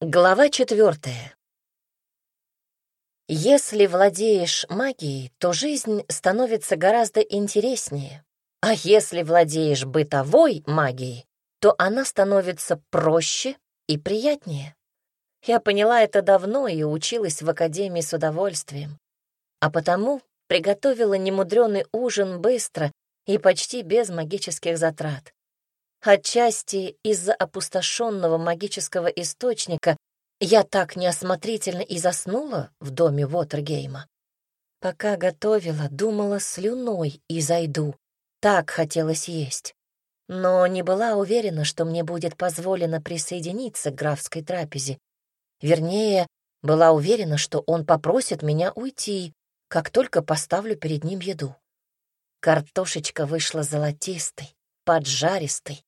Глава четвертая. Если владеешь магией, то жизнь становится гораздо интереснее. А если владеешь бытовой магией, то она становится проще и приятнее. Я поняла это давно и училась в академии с удовольствием. А потому приготовила немудрёный ужин быстро и почти без магических затрат. Отчасти из-за опустошенного магического источника я так неосмотрительно и заснула в доме Вотергейма. Пока готовила, думала слюной и зайду. Так хотелось есть. Но не была уверена, что мне будет позволено присоединиться к графской трапезе. Вернее, была уверена, что он попросит меня уйти, как только поставлю перед ним еду. Картошечка вышла золотистой, поджаристой,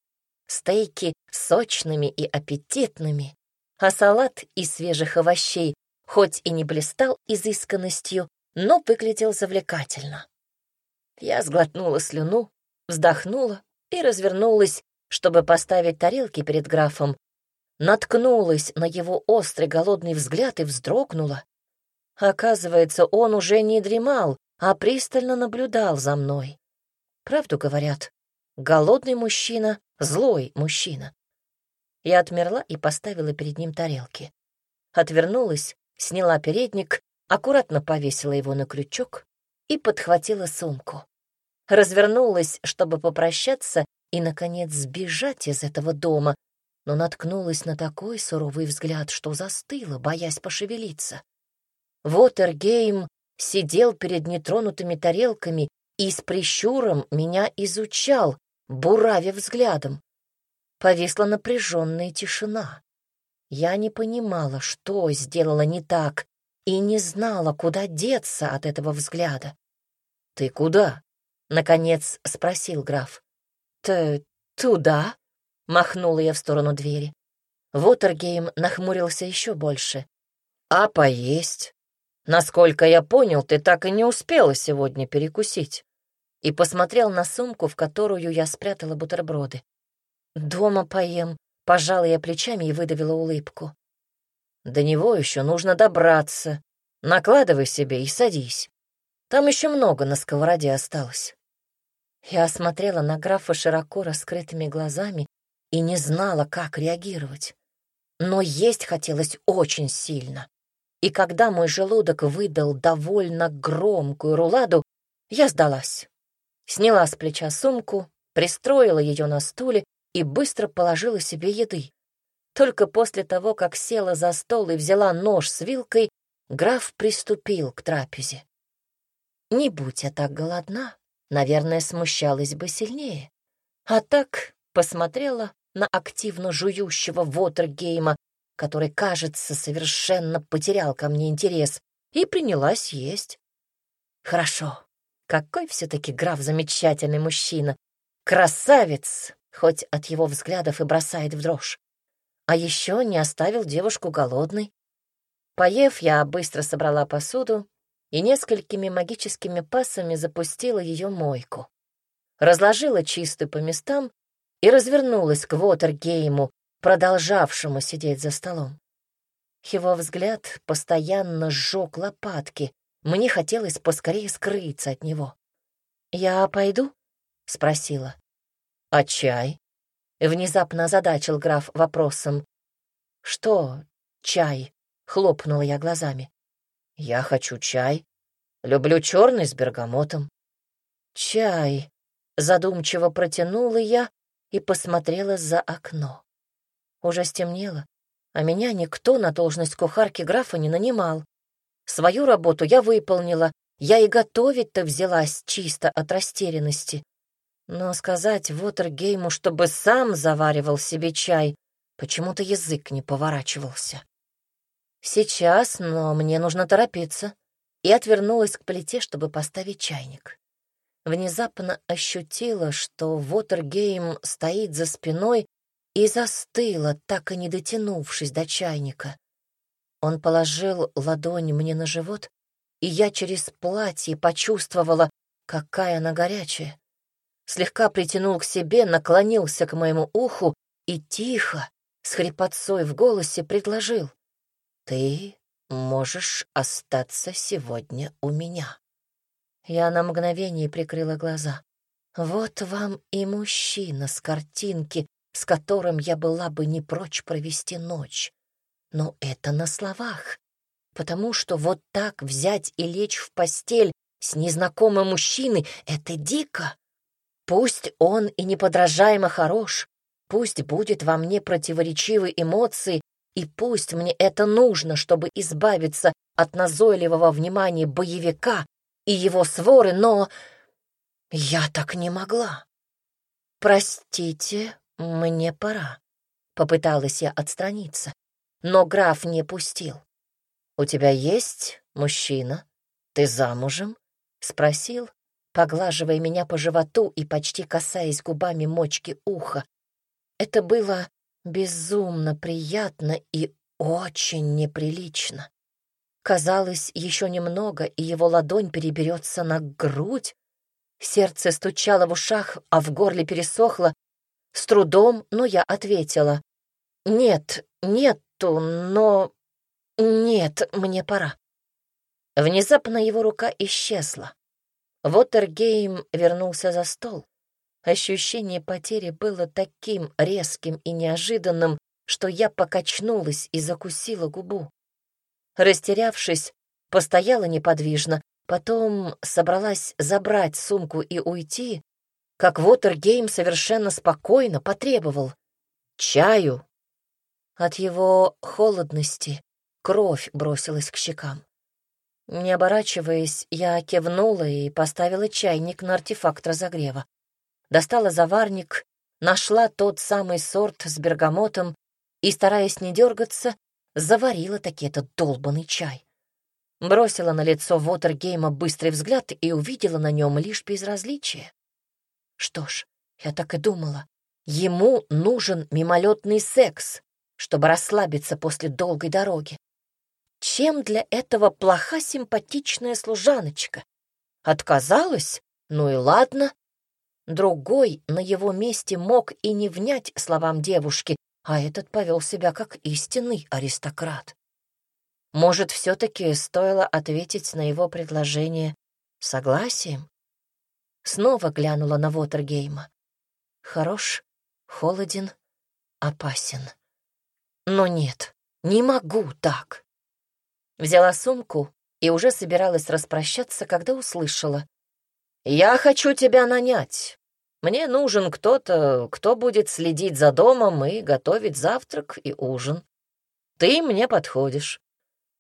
стейки сочными и аппетитными, а салат из свежих овощей хоть и не блистал изысканностью, но выглядел завлекательно. Я сглотнула слюну, вздохнула и развернулась, чтобы поставить тарелки перед графом, наткнулась на его острый голодный взгляд и вздрогнула. Оказывается, он уже не дремал, а пристально наблюдал за мной. Правду говорят, голодный мужчина Злой мужчина. Я отмерла и поставила перед ним тарелки. Отвернулась, сняла передник, аккуратно повесила его на крючок и подхватила сумку. Развернулась, чтобы попрощаться и, наконец, сбежать из этого дома, но наткнулась на такой суровый взгляд, что застыла, боясь пошевелиться. Вотергейм сидел перед нетронутыми тарелками и с прищуром меня изучал, буравя взглядом. Повисла напряженная тишина. Я не понимала, что сделала не так, и не знала, куда деться от этого взгляда. «Ты куда?» — наконец спросил граф. «Т... туда?» — махнула я в сторону двери. Вотергейм нахмурился еще больше. «А поесть? Насколько я понял, ты так и не успела сегодня перекусить» и посмотрел на сумку, в которую я спрятала бутерброды. «Дома поем», — пожала я плечами и выдавила улыбку. «До него еще нужно добраться. Накладывай себе и садись. Там еще много на сковороде осталось». Я смотрела на графа широко раскрытыми глазами и не знала, как реагировать. Но есть хотелось очень сильно. И когда мой желудок выдал довольно громкую руладу, я сдалась сняла с плеча сумку, пристроила ее на стуле и быстро положила себе еды. Только после того, как села за стол и взяла нож с вилкой, граф приступил к трапезе. Не будь я так голодна, наверное, смущалась бы сильнее. А так посмотрела на активно жующего Вотергейма, который, кажется, совершенно потерял ко мне интерес, и принялась есть. Хорошо, какой все-таки граф замечательный мужчина. Красавец, хоть от его взглядов и бросает в дрожь. А еще не оставил девушку голодной. Поев, я быстро собрала посуду и несколькими магическими пасами запустила ее мойку. Разложила чистую по местам и развернулась к Вотергейму, продолжавшему сидеть за столом. Его взгляд постоянно сжег лопатки, мне хотелось поскорее скрыться от него. «Я пойду?» — спросила. «А чай?» — внезапно озадачил граф вопросом. «Что чай?» — хлопнула я глазами. «Я хочу чай. Люблю черный с бергамотом». «Чай», — задумчиво протянула я и посмотрела за окно. Уже стемнело, а меня никто на должность кухарки графа не нанимал. Свою работу я выполнила, я и готовить-то взялась чисто от растерянности. Но сказать Вотергейму, чтобы сам заваривал себе чай, почему-то язык не поворачивался. Сейчас, но мне нужно торопиться. И отвернулась к плите, чтобы поставить чайник. Внезапно ощутила, что Вотергейм стоит за спиной и застыла, так и не дотянувшись до чайника. Он положил ладонь мне на живот, и я через платье почувствовала, какая она горячая. Слегка притянул к себе, наклонился к моему уху и тихо, с хрипотцой в голосе предложил. «Ты можешь остаться сегодня у меня». Я на мгновение прикрыла глаза. Вот вам и мужчина с картинки, с которым я была бы не прочь провести ночь. Но это на словах, потому что вот так взять и лечь в постель с незнакомым мужчиной — это дико. Пусть он и неподражаемо хорош, пусть будет во мне противоречивые эмоции, и пусть мне это нужно, чтобы избавиться от назойливого внимания боевика и его своры, но я так не могла. «Простите, мне пора», — попыталась я отстраниться, но граф не пустил. «У тебя есть мужчина? Ты замужем?» — спросил, поглаживая меня по животу и почти касаясь губами мочки уха. Это было безумно приятно и очень неприлично. Казалось, еще немного, и его ладонь переберется на грудь. Сердце стучало в ушах, а в горле пересохло. С трудом, но я ответила. «Нет, нету, но... Нет, мне пора». Внезапно его рука исчезла. Вотергейм вернулся за стол. Ощущение потери было таким резким и неожиданным, что я покачнулась и закусила губу. Растерявшись, постояла неподвижно, потом собралась забрать сумку и уйти, как Вотергейм совершенно спокойно потребовал «чаю». От его холодности кровь бросилась к щекам. Не оборачиваясь, я кивнула и поставила чайник на артефакт разогрева. Достала заварник, нашла тот самый сорт с бергамотом и, стараясь не дергаться, заварила таки этот долбанный чай. Бросила на лицо Вотергейма быстрый взгляд и увидела на нем лишь безразличие. Что ж, я так и думала. Ему нужен мимолетный секс, чтобы расслабиться после долгой дороги. Чем для этого плоха симпатичная служаночка? Отказалась? Ну и ладно. Другой на его месте мог и не внять словам девушки, а этот повел себя как истинный аристократ. Может, все-таки стоило ответить на его предложение согласием? Снова глянула на Вотергейма. Хорош, холоден, опасен. Но нет, не могу так. Взяла сумку и уже собиралась распрощаться, когда услышала. «Я хочу тебя нанять. Мне нужен кто-то, кто будет следить за домом и готовить завтрак и ужин. Ты мне подходишь.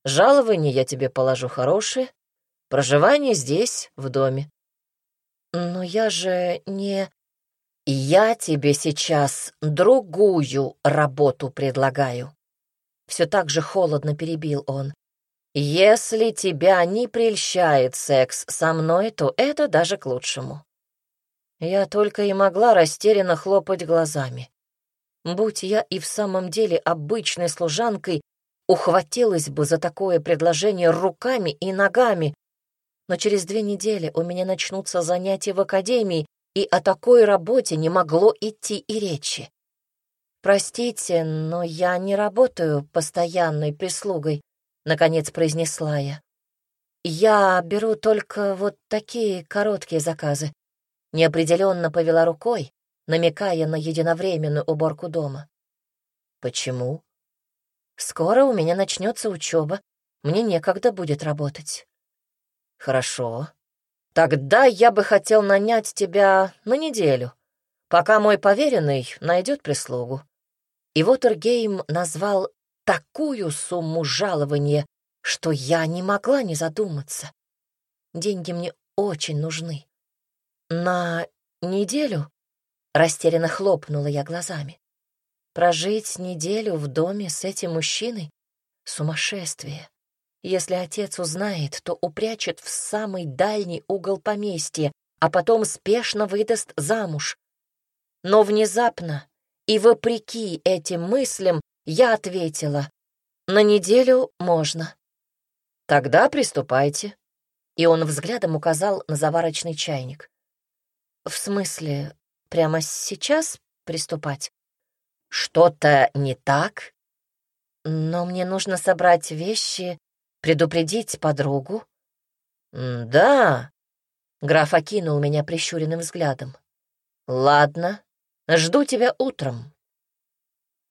Жалование я тебе положу хорошее. Проживание здесь, в доме. Но я же не... Я тебе сейчас другую работу предлагаю. Все так же холодно перебил он. Если тебя не прельщает секс со мной, то это даже к лучшему. Я только и могла растерянно хлопать глазами. Будь я и в самом деле обычной служанкой, ухватилась бы за такое предложение руками и ногами, но через две недели у меня начнутся занятия в академии, и о такой работе не могло идти и речи. «Простите, но я не работаю постоянной прислугой», — наконец произнесла я. «Я беру только вот такие короткие заказы». Неопределенно повела рукой, намекая на единовременную уборку дома. «Почему?» «Скоро у меня начнется учеба, мне некогда будет работать». «Хорошо. Тогда я бы хотел нанять тебя на неделю, пока мой поверенный найдет прислугу». И вот Иргейм назвал такую сумму жалования, что я не могла не задуматься. Деньги мне очень нужны. На неделю растерянно хлопнула я глазами. Прожить неделю в доме с этим мужчиной — сумасшествие. Если отец узнает, то упрячет в самый дальний угол поместья, а потом спешно выдаст замуж. Но внезапно и вопреки этим мыслям я ответила, на неделю можно. Тогда приступайте. И он взглядом указал на заварочный чайник. В смысле, прямо сейчас приступать? Что-то не так? Но мне нужно собрать вещи, предупредить подругу. Да, граф окинул меня прищуренным взглядом. Ладно, жду тебя утром.